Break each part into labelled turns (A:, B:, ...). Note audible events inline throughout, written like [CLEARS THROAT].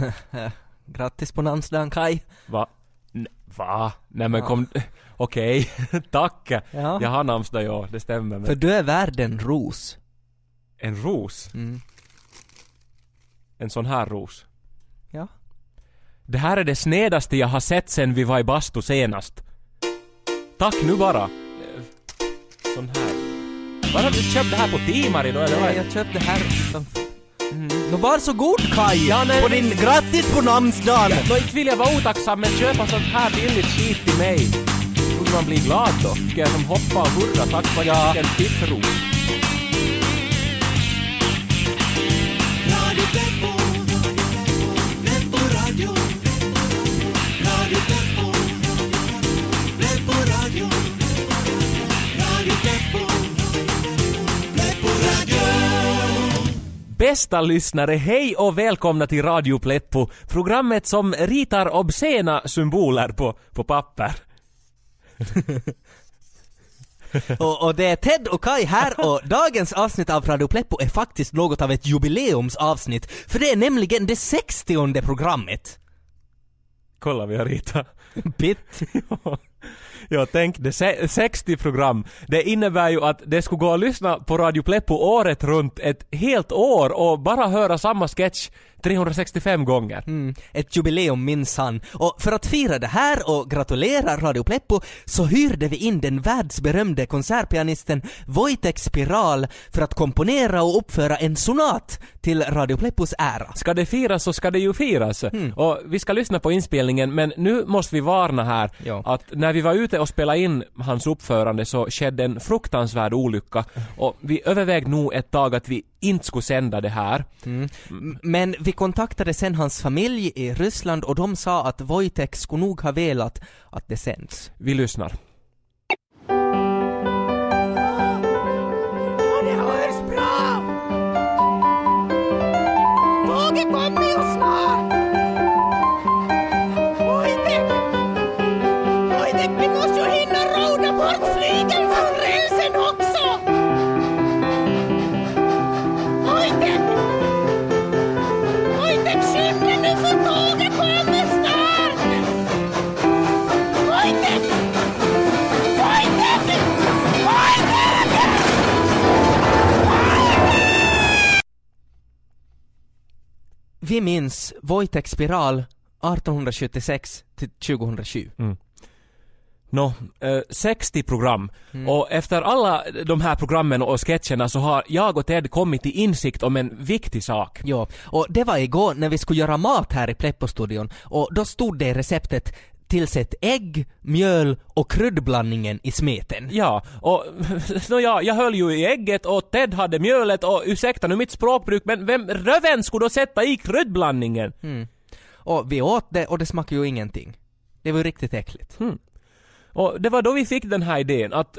A: [LAUGHS] Grattis på namnsdagen Kai.
B: Va? N- va? Nej men kom... [LAUGHS] Okej, [LAUGHS] tack.
A: Ja.
B: Jag har namnsdag ja, det stämmer. Men
A: För du är värd en ros.
B: En ros?
A: Mm.
B: En sån här ros.
A: Ja.
B: Det här är det snedaste jag har sett sen vi var i bastu senast. Tack nu bara. Sån här. Var har du köpt det här på Timari då eller?
A: Nej, jag köpte det här utanför. Nå varsågod Kai!
B: Ja, nej,
A: på din grattis på namnsdagen!
B: Nå inte vill jag vara otacksam men köpa sånt här billigt skit till mig. Borde man bli glad då? Ska jag som hoppa och hurra tack jag
A: Ja.
B: fick en Bästa lyssnare, hej och välkomna till Radio Pleppo, programmet som ritar obscena symboler på, på papper. [LAUGHS]
A: Och, och det är Ted och Kai här och dagens avsnitt av Radio Pleppo är faktiskt något av ett jubileumsavsnitt, för det är nämligen det 60 programmet.
B: Kolla vi har ritat.
A: Bitt. [LAUGHS]
B: Ja, tänk det, se- 60 program. Det innebär ju att det skulle gå att lyssna på Radio Pleppo året runt ett helt år och bara höra samma sketch 365 gånger.
A: Mm, ett jubileum minsann. Och för att fira det här och gratulera Radio Pleppo så hyrde vi in den världsberömde konsertpianisten Wojtek Spiral för att komponera och uppföra en sonat till Radio Pleppos ära.
B: Ska det firas så ska det ju firas. Och vi ska lyssna på inspelningen men nu måste vi varna här
A: Ja.
B: att när vi var ute och spelade in hans uppförande så skedde en fruktansvärd olycka och vi övervägde nog ett tag att vi inte skulle sända det här.
A: M- Men vi kontaktade sen hans familj i Ryssland och de sa att Wojtek skulle nog ha velat att det sänds.
B: Vi lyssnar.
C: Vi
A: minns Wojtek Spiral 1876 till 2007.
B: Nå, eh, 60 program. Och efter alla de här programmen och sketcherna så har jag och Ted kommit till insikt om en viktig sak.
A: Ja, och det var igår när vi skulle göra mat här i Pleppo-studion och då stod det i receptet Tillsätt ägg, mjöl och kryddblandningen i smeten.
B: Ja, och [LAUGHS] nå ja, jag höll ju i ägget och Ted hade mjölet och ursäkta nu mitt språkbruk men vem röven skulle då sätta i kryddblandningen?
A: Och vi åt det och det smakade ju ingenting. Det var ju riktigt äckligt.
B: Och det var då vi fick den här idén att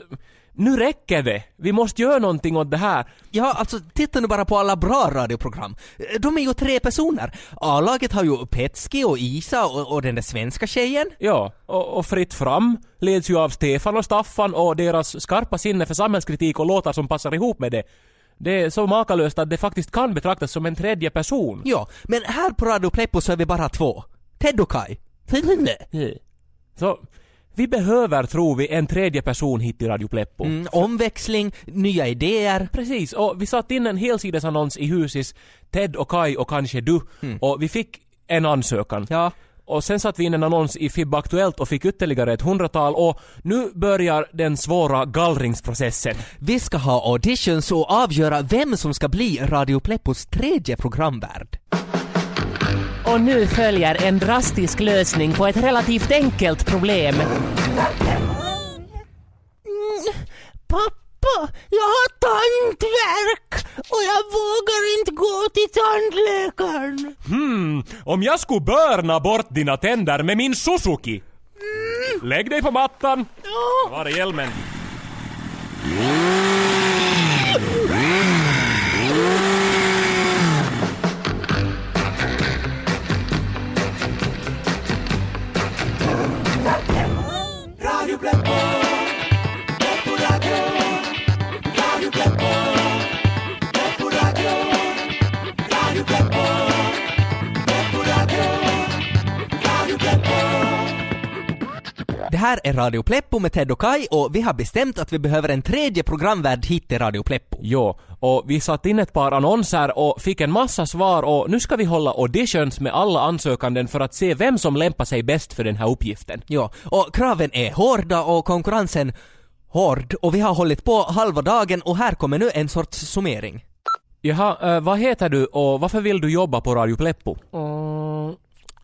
B: nu räcker det. Vi måste göra någonting åt det här.
A: Ja, alltså titta nu bara på alla bra radioprogram. De är ju tre personer. A-laget har ju Petski och Isa och, och den där svenska tjejen.
B: Ja, och, och Fritt Fram leds ju av Stefan och Staffan och deras skarpa sinne för samhällskritik och låtar som passar ihop med det. Det är så makalöst att det faktiskt kan betraktas som en tredje person.
A: Ja, men här på Radio Pleppo så är vi bara två. Ted och Kai.
B: Så, vi behöver, tror vi, en tredje person hit till Radio Pleppo.
A: Mm, omväxling, nya idéer.
B: Precis, och vi satte in en helsidesannons i Husis, Ted och Kai och kanske du, och vi fick en ansökan.
A: Ja.
B: Och sen satte vi in en annons i FIB Aktuellt och fick ytterligare ett hundratal och nu börjar den svåra gallringsprocessen.
A: Vi ska ha auditions och avgöra vem som ska bli Radio Pleppos tredje programvärd.
D: Och nu följer en drastisk lösning på ett relativt enkelt problem.
C: Pappa, jag har tandvärk och jag vågar inte gå till tandläkaren.
B: Hmm, om jag skulle börna bort dina tänder med min Suzuki. Lägg dig på mattan. Var är hjälmen?
E: Radio [LAUGHS] Pleppo,
A: här är Radio Pleppo med Ted och Kai och vi har bestämt att vi behöver en tredje programvärd hit till Radio Pleppo.
B: Jo, och vi satte in ett par annonser och fick en massa svar och nu ska vi hålla auditions med alla ansökanden för att se vem som lämpar sig bäst för den här uppgiften.
A: Ja, och kraven är hårda och konkurrensen hård och vi har hållit på halva dagen och här kommer nu en sorts summering.
B: Jaha, eh, vad heter du och varför vill du jobba på Radio Pleppo?
D: Mm,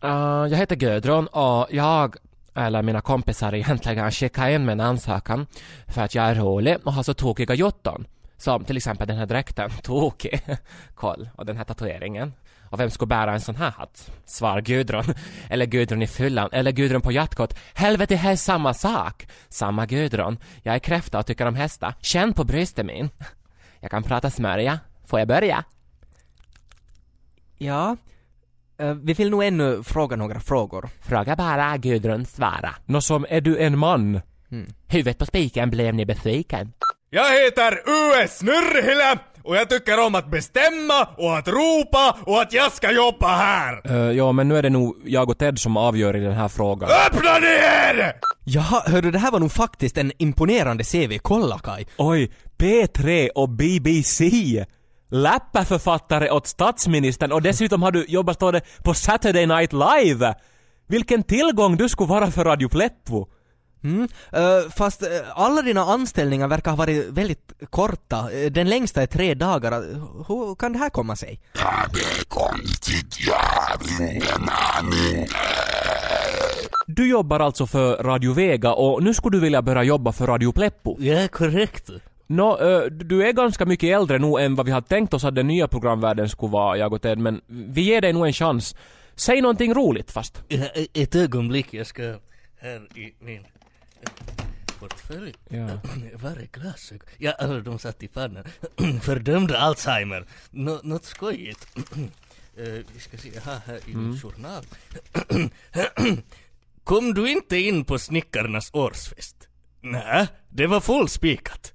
D: eh, jag heter Gudrun och jag, eller mina kompisar egentligen, skicka in min ansökan för att jag är rolig och har så tokiga jotton. Som till exempel den här dräkten, [LAUGHS] tokig. Koll. Och den här tatueringen. Och vem skulle bära en sån här hatt? Svar Gudrun. [LAUGHS] Eller Gudrun i fyllan. Eller Gudrun på jaktkort. Helvete, det är samma sak. Samma Gudrun. Jag är kräfta och tycker om hästar. Känn på bröstet min. [LAUGHS] Jag kan prata smörja. Får jag börja?
A: Ja, vi vill nog ännu fråga några frågor.
D: Fråga bara, Gudrun svara.
B: Nå som är du en man?
D: Huvudet på spiken blev ni besviken.
F: Jag heter US Snurrhille och jag tycker om att bestämma och att ropa och att jag ska jobba här!
B: Uh, ja, men nu är det nog jag och Ted som avgör i den här frågan.
F: Öppna ni er!
A: Jaha, hördu det här var nog faktiskt en imponerande CV, kolla Kai.
B: Oj, P3 och BBC! Läppaförfattare åt statsministern och dessutom har du jobbat står det på Saturday Night Live! Vilken tillgång du skulle vara för Radio Pleppo!
A: Mm. eh, fast eh, alla dina anställningar verkar ha varit väldigt korta. Eh, Den längsta är tre dagar. Hur kan det här komma sig?
B: Du jobbar alltså för Radio Vega och nu skulle du vilja börja jobba för Radio Pleppo.
G: Ja, korrekt.
B: Eh, du är ganska mycket äldre nu än vad vi hade tänkt oss att den nya programvärlden skulle vara, jag och Ted, men vi ger dig nog en chans. Säg någonting roligt fast.
G: Ett ögonblick, jag ska här i min portfölj.
B: Ja. [CLEARS THROAT]
G: Var är glasögon? Ja, alltså, de satt i pannan. [CLEARS THROAT] Fördömde Alzheimer. Nå, något skojigt. [CLEARS THROAT] Eh, vi ska se, jag har här i min journal. Kom du inte in på snickarnas årsfest? Nej, det var fullspikat.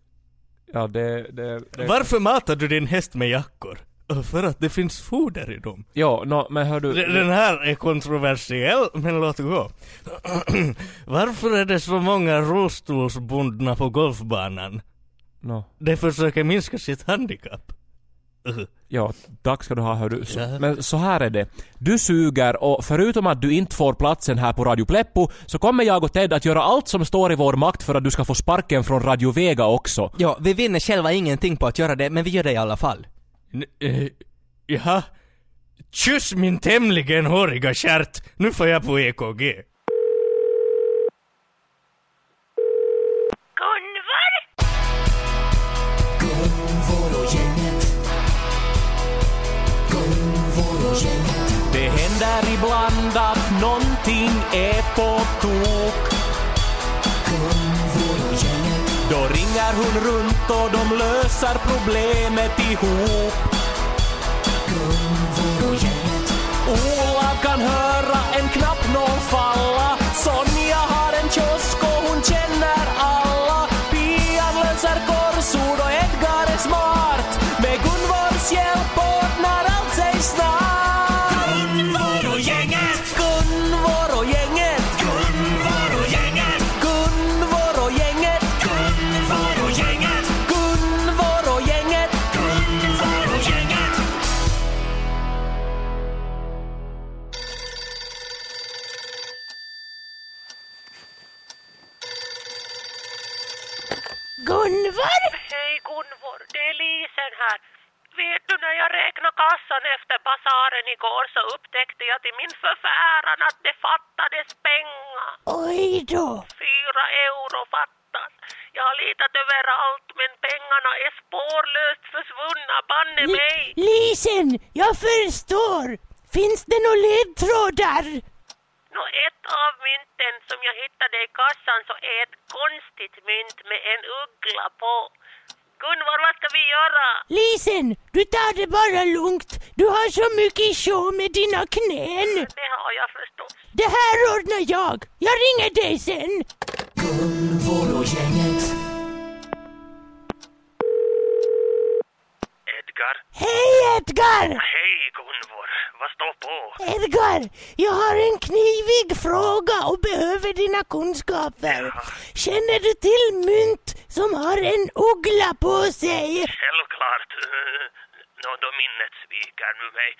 B: Ja, det... det, det.
G: Varför matar du din häst med jackor? För att det finns foder i dem.
B: Ja, nå, men hör du...
G: Den här är kontroversiell, men låt gå. [CLEARS THROAT] Varför är det så många rullstolsbundna på golfbanan?
B: Nå.
G: De försöker minska sitt handikapp.
B: Ja, tack ska du ha hördu. Så. Men så här är det. Du suger och förutom att du inte får platsen här på Radio Pleppo så kommer jag och Ted att göra allt som står i vår makt för att du ska få sparken från Radio Vega också.
A: Ja, vi vinner själva ingenting på att göra det, men vi gör det i alla fall.
G: n- eh, jaha. Kyss min tämligen håriga stjärt. Nu får jag på EKG.
D: Det händer ibland att nånting är på tok. Då ringer hon runt och de löser problemet ihop. Olav kan höra
H: fattades pengar.
C: Oj då.
H: Fyra euro fattas. Jag har letat överallt men pengarna är spårlöst försvunna, banne mig.
C: Lisen, jag förstår. Finns det några ledtrådar?
H: Nå, ett av mynten som jag hittade i kassan så är ett konstigt mynt med en uggla på. Gunvor, vad ska vi göra?
C: Lisen, du tar det bara lugnt. Du har så mycket show med dina knän.
H: Det har jag förstås.
C: Det här ordnar jag. Jag ringer dig sen.
H: Edgar?
C: Hej Edgar!
H: Hej Gunvor, Vad står på?
C: Edgar, jag har en knivig fråga och behöver dina kunskaper. Känner du till mynt som har en uggla på sig?
H: Självklart. Nå, då minnet sviker nu mig.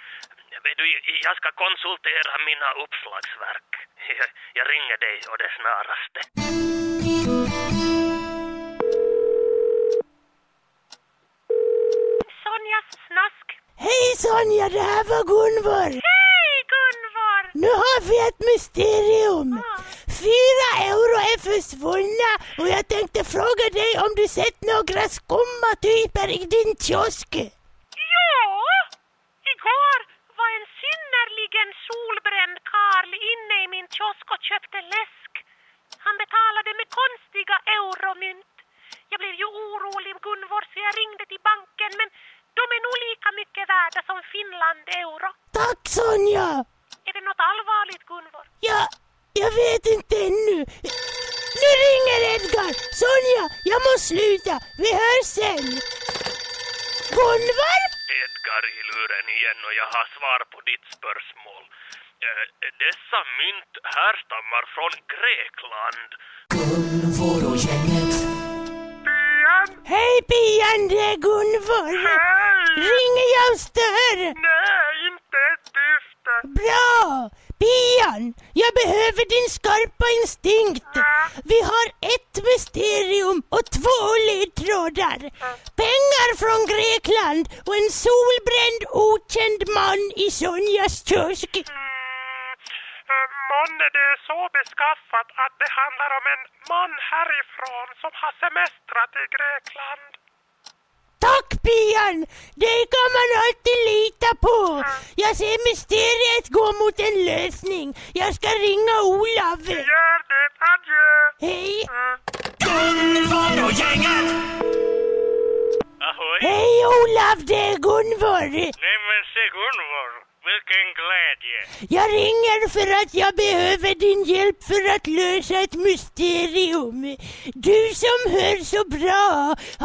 H: Du, jag ska konsultera mina uppslagsverk. Jag, [LAUGHS] jag ringer dig och det snaraste.
I: Sonjas snask.
C: Hej Sonja, det här var Gunvor.
I: Hej Gunvor!
C: Nu har vi ett mysterium. Fyra euro är försvunna och jag tänkte fråga dig om du sett några skumma typer i din kiosk.
I: Ja! Igår var en synnerligen solbränd karl inne i min kiosk och köpte läsk. Han betalade med konstiga euromynt. Jag blev ju orolig Gunvor så jag ringde till banken men de är nog lika mycket värda som Finland-euro.
C: Tack Sonja!
I: Är det något allvarligt Gunvor?
C: Ja, jag vet inte ännu. Nu ringer Edgar! Sonja, jag måste sluta. Vi hörs sen. Gunvar?
H: Edgar i luren igen och jag har svar på ditt spörsmål. Eh, dessa mynt härstammar från Grekland.
E: Gunvor och gänget.
C: Hej Pian, det är Gunvor. Ringer jag och stör?
H: Nej, inte ett dyft.
C: Bra! Pian, jag behöver din skarpa instinkt. Vi har ett mysterium och två ledtrådar. Pengar från Grekland och en solbränd okänd man i Sonjas kiosk.
H: Månne det är så beskaffat att det handlar om en man härifrån som har semestrat i Grekland.
C: Tack Pian! Det kan man alltid lita på. Jag ser mysteriet gå mot en lösning. Jag ska ringa Olav.
H: Gör det, adjö!
C: Hej!
E: Gunvor och gänget.
H: Ahoy!
C: Hej Olav, det är Gunvor.
H: Nej men se Gunvor!
C: Jag ringer för att jag behöver din hjälp för att lösa ett mysterium. Du som hör så bra,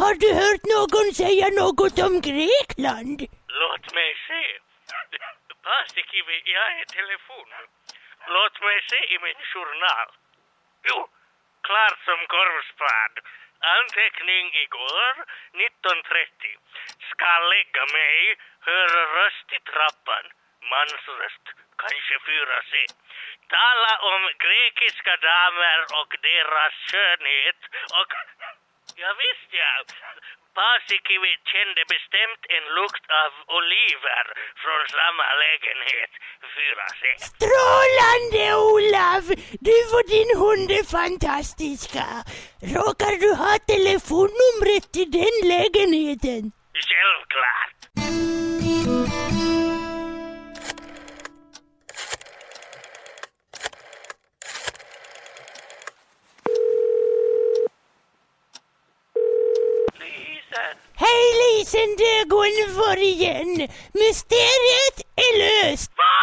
C: har du hört någon säga något om Grekland?
H: Låt mig se. Paasikivi, jag är i telefon. Låt mig se i min journal. Jo, klart som korvspad. Anteckning igår, 19.30. Ska lägga mig, höra röst i trappan. Mansröst, kanske 4C. Tala om grekiska damer och deras skönhet och... Ja, visst ja. Paasikivi kände bestämt en lukt av oliver från samma lägenhet, 4C.
C: Strålande Olav! Du och din hund är fantastiska. Råkar du ha telefonnumret till den lägenheten?
H: Självklart. Lisen!
C: Hej Lisen, igen. Mysteriet är löst.
H: Va?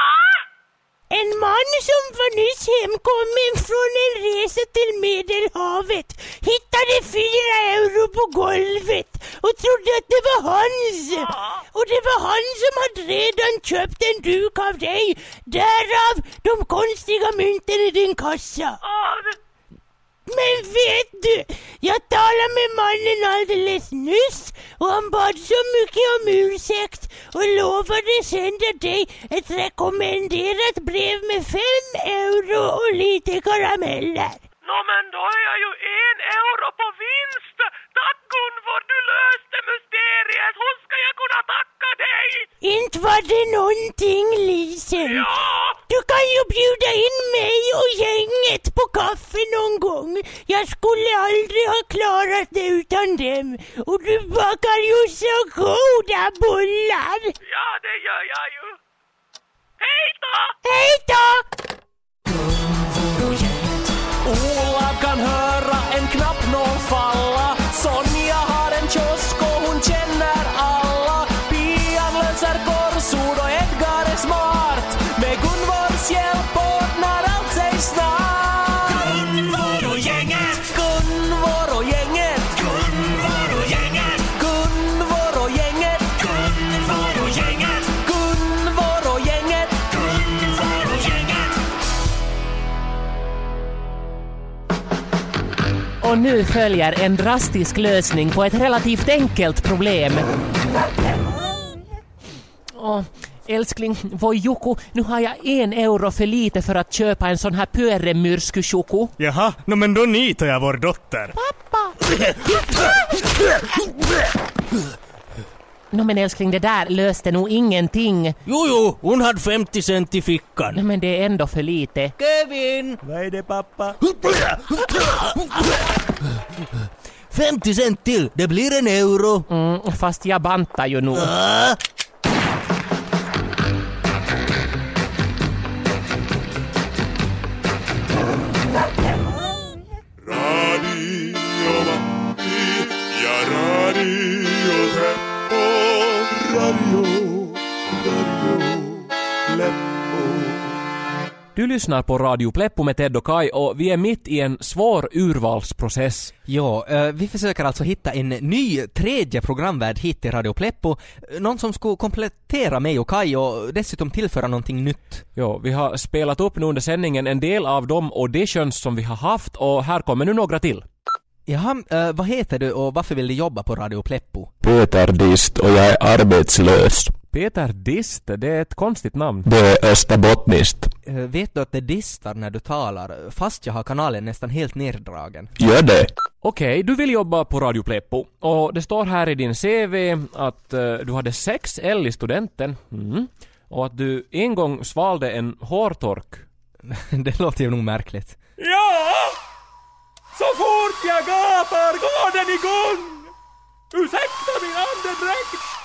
C: En man som var nyss hemkommen från en resa till Medelhavet hittade fyra euro på golvet och trodde att det var hans. Och det var han som hade redan köpt en duk av dig. Därav de konstiga mynten i din kassa. Men vet du, jag talade med mannen alldeles nyss och han bad så mycket om ursäkt och lovade sända dig ett rekommenderat brev med fem euro och lite karameller.
H: Nå men då är jag ju en euro på vinst! Gunvor, du löste mysteriet! Hur ska jag kunna tacka dig?
C: Inte var det någonting, Lisen.
H: Ja!
C: Du kan ju bjuda in mig och gänget på kaffe någon gång. Jag skulle aldrig ha klarat det utan dem. Och du bakar ju så goda bullar.
H: Ja, det gör jag ju. Hej då!
C: Hej då!
E: Och
D: nu följer en drastisk lösning på ett relativt enkelt problem. Åh, älskling, voi Juku, nu har jag en euro för lite för att köpa en sån här pyörremyrsky-choku.
F: Jaha, no, men då nitar jag vår dotter.
D: Nå men älskling, det där löste nog ingenting.
G: Jo, jo, hon hade 50 cent i fickan.
D: Nej, men det är ändå för lite.
G: Kevin!
F: Vad är det pappa? [LAUGHS]
G: 50 cent till, det blir en euro.
D: Mm, fast jag bantar ju nog.
G: Ah,
B: Du lyssnar på Radio Pleppo med Ted och Kai och vi är mitt i en svår urvalsprocess.
A: Ja, eh, vi försöker alltså hitta en ny tredje programvärd hit till Radio Pleppo. Någon som skulle komplettera mig och Kai och dessutom tillföra någonting nytt.
B: Ja, vi har spelat upp nu under sändningen en del av de auditions som vi har haft och här kommer nu några till.
A: Jaha, eh, vad heter du och varför vill du jobba på Radio Pleppo?
J: Peter Dist och jag är arbetslös.
B: Peter Dist, det är ett konstigt namn.
J: Det är österbottniskt.
A: Eh, vet du att det distar när du talar, fast jag har kanalen nästan helt neddragen?
J: Gör det.
B: Okej, du vill jobba på Radio Pleppo och det står här i din CV att eh, du hade sex L i studenten mm. och att du en gång svalde en hårtork. [LAUGHS]
A: det låter ju nog märkligt.
E: Ja! Så fort jag gapar går den igång! Ursäkta min andedräkt!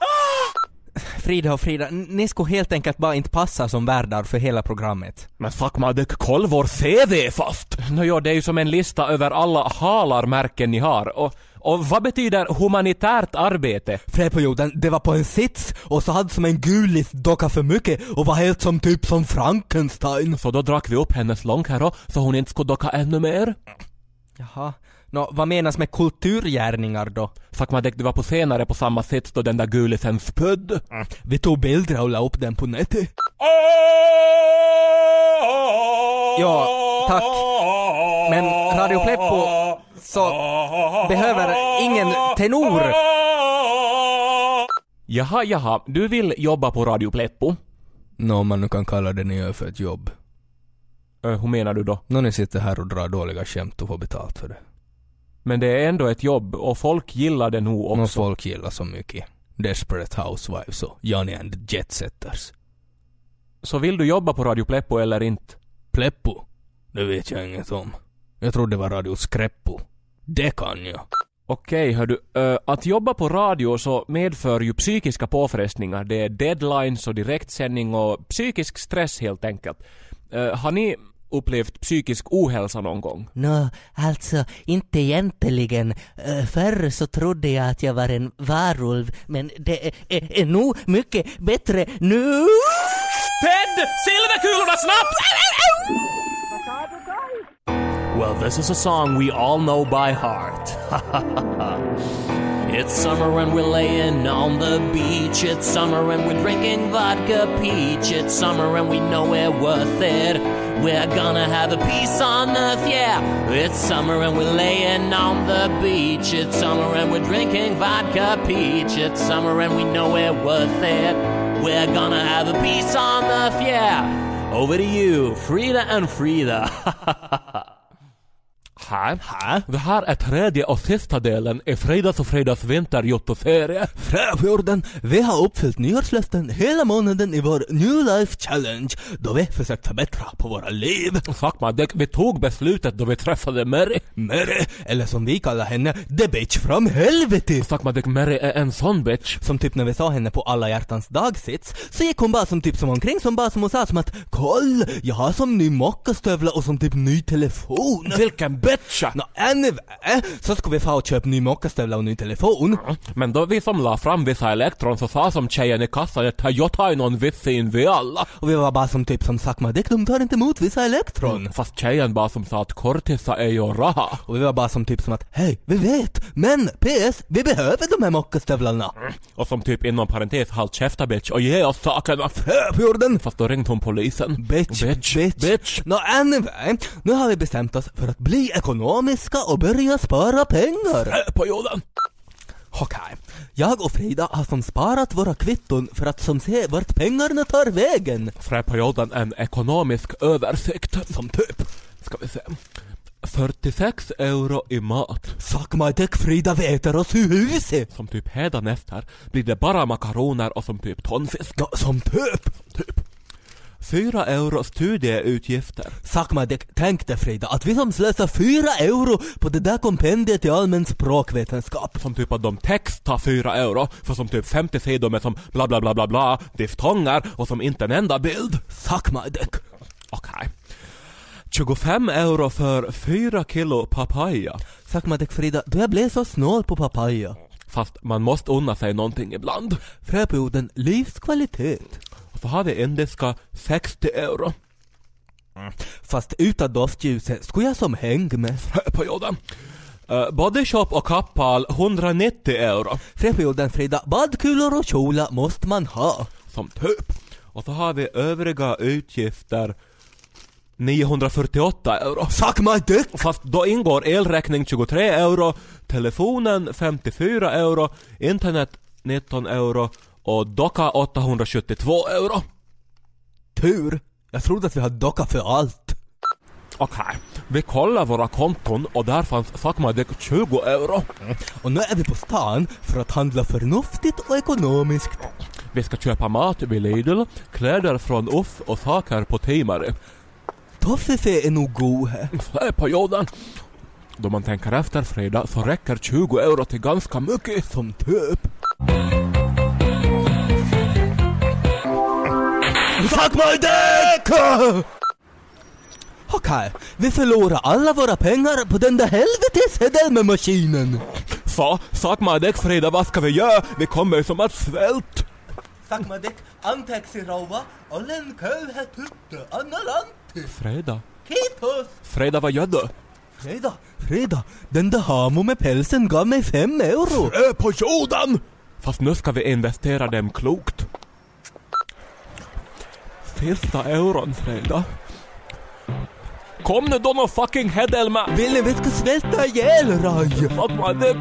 E: [GASPS]
A: Frida och Frida, ni skulle helt enkelt bara inte passa som värdar för hela programmet.
B: Men fuck Madek, koll vår CV fast! Nåja, det är ju som en lista över alla halarmärken ni har och, och vad betyder humanitärt arbete?
A: Fredperioden, det var på en sits och så hade som en gulis docka för mycket och var helt som typ som Frankenstein.
B: Så då drack vi upp hennes långhärå så hon inte skulle docka ännu mer?
A: Jaha. Nå, vad menas med kulturgärningar då?
B: Fuck Madek, du var på senare på samma sätt då den där gulisen spödd.
A: Vi tog bilder och la upp den på nätet. Ja, tack. Men Radio Pleppo så behöver ingen tenor.
B: Jaha, jaha, du vill jobba på Radio Pleppo?
A: Nå, om man nu kan kalla det gör för ett jobb.
B: Uh, hur menar du då?
A: Nå, ni sitter här och drar dåliga skämt och får betalt för det.
B: Men det är ändå ett jobb och folk gillar det nog
A: Nå,
B: också.
A: folk gillar så mycket. Desperate Housewives och Johnny and Jetsetters.
B: Så vill du jobba på Radio Pleppo eller inte?
A: Pleppo? Det vet jag inget om. Jag trodde det var Radio Skreppo. Det kan jag.
B: Okej, hördu. Uh, att jobba på radio så medför ju psykiska påfrestningar. Det är deadlines och direktsändning och psykisk stress helt enkelt. Uh, har ni upplevt psykisk ohälsa någon gång?
G: Nå, alltså inte egentligen. Eh, Förr så trodde jag att jag var en varulv, men det är, är, är nog mycket bättre nu.
B: Ted! Silverkulorna snabbt!
K: Well, this is a song we all know by heart. [LAUGHS] it's summer and we're laying on the beach. It's summer and we're drinking vodka peach. It's summer and we know we're worth it. We're gonna have a peace on earth, yeah. It's summer and we're laying on the beach. It's summer and we're drinking vodka peach. It's summer and we know we're worth it. We're gonna have a peace on earth, yeah. Over to you, Frida and Frida. [LAUGHS]
B: Här? Här? Det här är tredje och sista delen i Fridas och Fridas vinterjottoserie.
A: Fräfjorden, vi har uppfyllt nyårslöften hela månaden i vår New Life Challenge då vi försökt förbättra på våra liv.
B: Fuck man, det, vi tog beslutet då vi träffade Mary.
A: Mary, eller som vi kallar henne, the bitch from helvete.
B: Fuck man, det, Mary är en sån bitch.
A: Som typ när vi sa henne på alla hjärtans dagsits, så gick hon bara som typ som omkring som bara som hon sa som att Koll, jag har som ny mockastövlar och som typ ny telefon.
B: Vilken bitch!
A: Nå, anyway, så ska vi få och köpa ny mockastövlar och ny telefon.
B: Men då vi som la fram vissa elektron så sa som tjejen i kassan att jag tar ju någon vissin vi alla.
A: Och vi var bara som typ som sagt Dick, de tar inte emot vissa elektron.
B: Fast tjejen bara som sa att kortisa är ju raha.
A: Och vi var bara som typ som att hej, vi vet, men PS, vi behöver de här mockastövlarna.
B: Och som typ inom parentes halt käfta bitch och ge oss sakerna.
A: Fräpjorden!
B: Fast då ringde hon polisen.
A: Bitch,
B: bitch,
A: bitch.
B: bitch.
A: Nå anyway, nu har vi bestämt oss för att bli ett ekonomiska och börja spara pengar.
B: På jorden.
A: Okej. Jag och Frida har som sparat våra kvitton för att som se vart pengarna tar vägen.
B: Fräperioden en ekonomisk översikt.
A: Som typ.
B: Ska vi se. 46 euro i mat.
A: Suck my dick Frida vi äter oss ur huset.
B: Som typ hädanefter blir det bara makaroner och som typ tonfisk.
A: Ja, som typ.
B: Typ. 4 euro studieutgifter.
A: Dick. Tänk dig Frida att vi som slösar fyra euro på det där kompendiet i allmän språkvetenskap.
B: Som typ att de text tar 4 euro för som typ 50 sidor med som bla bla bla bla bla, diftonger och som inte en enda bild.
A: Dick.
B: Okej. 25 euro för 4 kilo papaya.
A: Dick Frida, du jag blev så snål på papaya.
B: Fast man måste unna sig någonting ibland.
A: Fröperioden livskvalitet.
B: Så har vi indiska 60 euro.
A: Fast utan doftljuset skulle jag som häng med.
B: På jorden. Uh, body shop och kappal 190 euro.
A: Fröperioden Frida, badkulor och kjolar måste man ha.
B: Som typ. Och så har vi övriga utgifter 948 euro.
A: Suck my dick!
B: Fast då ingår elräkning 23 euro, telefonen 54 euro, internet 19 euro och docka 872 euro.
A: Tur. Jag trodde att vi hade docka för allt.
B: Okej, vi kollar våra konton och där fanns Sakmadek 20 euro.
A: Och nu är vi på stan för att handla förnuftigt och ekonomiskt.
B: Vi ska köpa mat vid Lidl, kläder från Uff och saker på Timare.
A: Toffefe är nog god här.
B: Här på jorden. Då man tänker efter Frida så räcker 20 euro till ganska mycket.
A: Som typ. Suck my dick! Okej, vi förlorar alla våra pengar på den där helvetes Hedelme-maskinen.
B: Så, Sakmadek Frida vad ska vi göra? Vi kommer som att svält.
A: Suck my dick, anteeksi rouva, olen köyhä tyttö, anna lantti.
B: Frida?
A: Kiitos!
B: Frida vad gör du?
A: Frida, Frida, den där hamo med pälsen gav mig fem euro.
B: Frö på jorden! Fast nu ska vi investera dem klokt. Sista euron Frida. Kom nu då nå fucking Hedelma!
A: Ni vi ska svälta ihjäl Raj?
B: Sakmadek!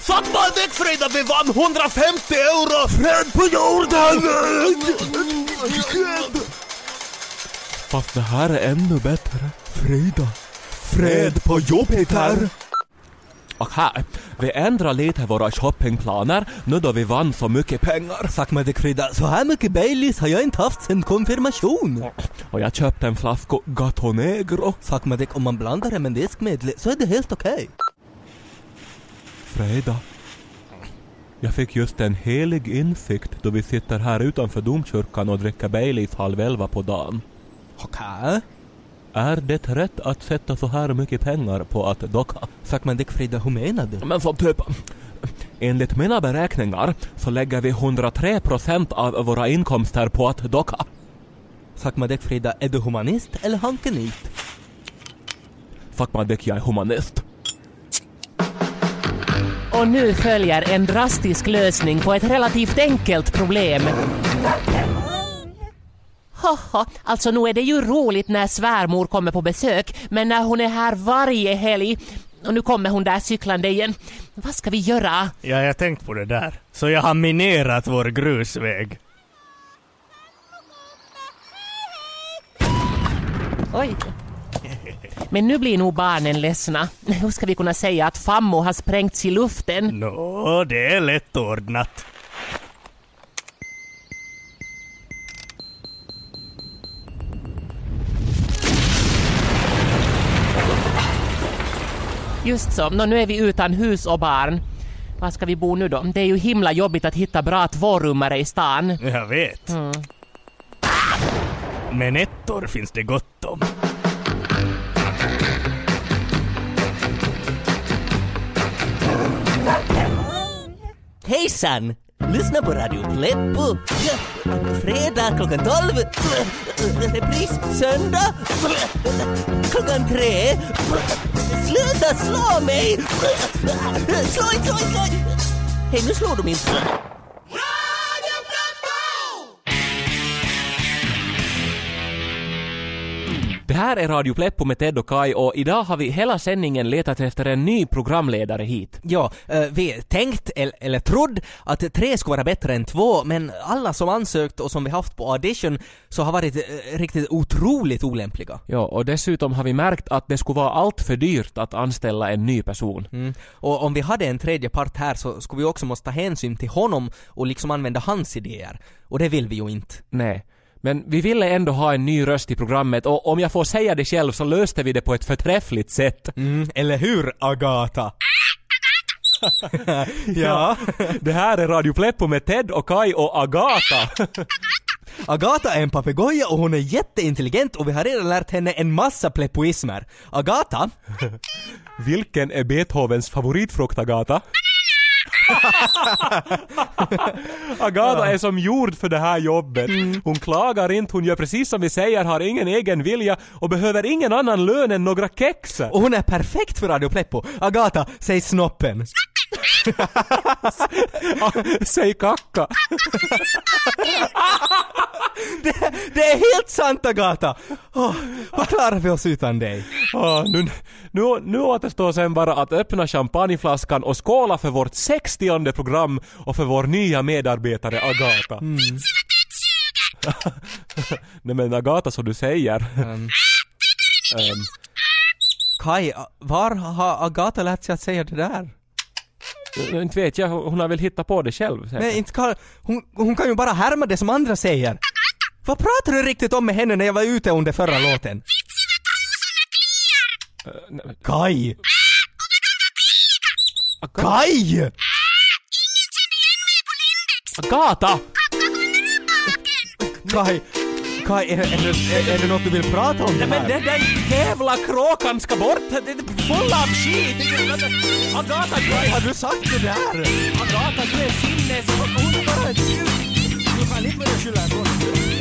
F: Sakmadek Frida, vi vann 150 euro!
A: Fred på jorden!
B: Fast det här är ännu bättre.
A: Frida, fred på Jupiter.
B: Okej, vi ändrar lite våra shoppingplaner nu då vi vann så mycket pengar.
A: Suck my dick Frida, så här mycket Baileys har jag inte haft sen konfirmation.
B: Och jag köpte en flaska Gato Negro.
A: Suck my dick, om man blandar det med diskmedel så är det helt okej.
B: Frida. Jag fick just en helig insikt då vi sitter här utanför domkyrkan och dricker Baileys halv elva på dagen.
A: Okej.
B: Är det rätt att sätta så här mycket pengar på att docka?
A: Suck my dick Frida, hur menar du?
B: Men som typ... Enligt mina beräkningar så lägger vi 103% av våra inkomster på att docka.
A: Suck my dick Frida, är du humanist eller hankenit?
B: Fuck my dick, jag är humanist.
K: Och nu följer en drastisk lösning på ett relativt enkelt problem. Haha, alltså nu är det ju roligt när svärmor kommer på besök, men när hon är här varje helg och nu kommer hon där cyklande igen. Vad ska vi göra?
G: Ja, jag tänkt på det där. Så jag har minerat vår grusväg.
K: Oj. Men nu blir nog barnen ledsna. Hur ska vi kunna säga att Fammo har sprängts i luften?
G: Nå, det är lätt ordnat.
K: Just så, Nå, nu är vi utan hus och barn. Var ska vi bo nu då? Det är ju himla jobbigt att hitta bra tvårummare i stan.
G: Jag vet.
K: Mm.
G: Men ettor finns det gott om.
A: Hejsan! Lyssna på Radio Pleppo. Fredag klockan 12. Repris söndag klockan 3. Sluta slå mig! Slå inte, slå inte, slå inte! Hej, nu slår du inte.
B: Det här är Radio Pleppo med Ted och Kai och idag har vi hela sändningen letat efter en ny programledare hit.
A: Ja, eh, vi tänkt eller, eller trodd att tre skulle vara bättre än två, men alla som ansökt och som vi haft på audition så har varit eh, riktigt otroligt olämpliga.
B: Ja, och dessutom har vi märkt att det skulle vara allt för dyrt att anställa en ny person.
A: Mm. Och om vi hade en tredje part här så skulle vi också måste ta hänsyn till honom och liksom använda hans idéer. Och det vill vi ju inte.
B: Nej. Men vi ville ändå ha en ny röst i programmet och om jag får säga det själv så löste vi det på ett förträffligt sätt.
A: Mm, eller hur, Agata? [LAUGHS] ja.
B: Det här är Radio Pleppo med Ted och Kai och Agata. [LAUGHS]
A: Agata är en papegoja och hon är jätteintelligent och vi har redan lärt henne en massa pleppoismer. Agata? [LAUGHS]
B: Vilken är Beethovens favoritfrukt, Agata? [LAUGHS] Agata är som gjord för det här jobbet. Hon klagar inte, hon gör precis som vi säger, har ingen egen vilja och behöver ingen annan lön än några kex.
A: Och hon är perfekt för Radio Pleppo. Agata, säg snoppen. [LAUGHS]
B: Säg kacka. [LAUGHS]
A: det, det är helt sant Agata! Oh, hur klarar vi oss utan dig?
B: Ah, nu, nu, nu återstår sen bara att öppna champagneflaskan och skåla för vårt 60 program och för vår nya medarbetare Agata.
A: Mm. [LAUGHS]
B: Nej men Agata så du säger.
A: Um, Kai, var har Agata lärt sig att säga det där?
B: inte vet jag, hon har väl hittat på det själv säkert.
A: Nej, inte kan, hon, hon kan ju bara härma det som andra säger. Vad pratar du riktigt om med henne när jag var ute under förra låten? Kai! Kai!
B: Agata!
A: Kai, Kai, är, är, är det något du vill prata om
B: Nej men den där jävla kråkan ska bort! Det är full av skit! Agata, du är...
A: Har du sagt det där?
B: Agata, du är sinnes... Hon är bara ett...
A: Du kan inte börja skylla ifrån dig.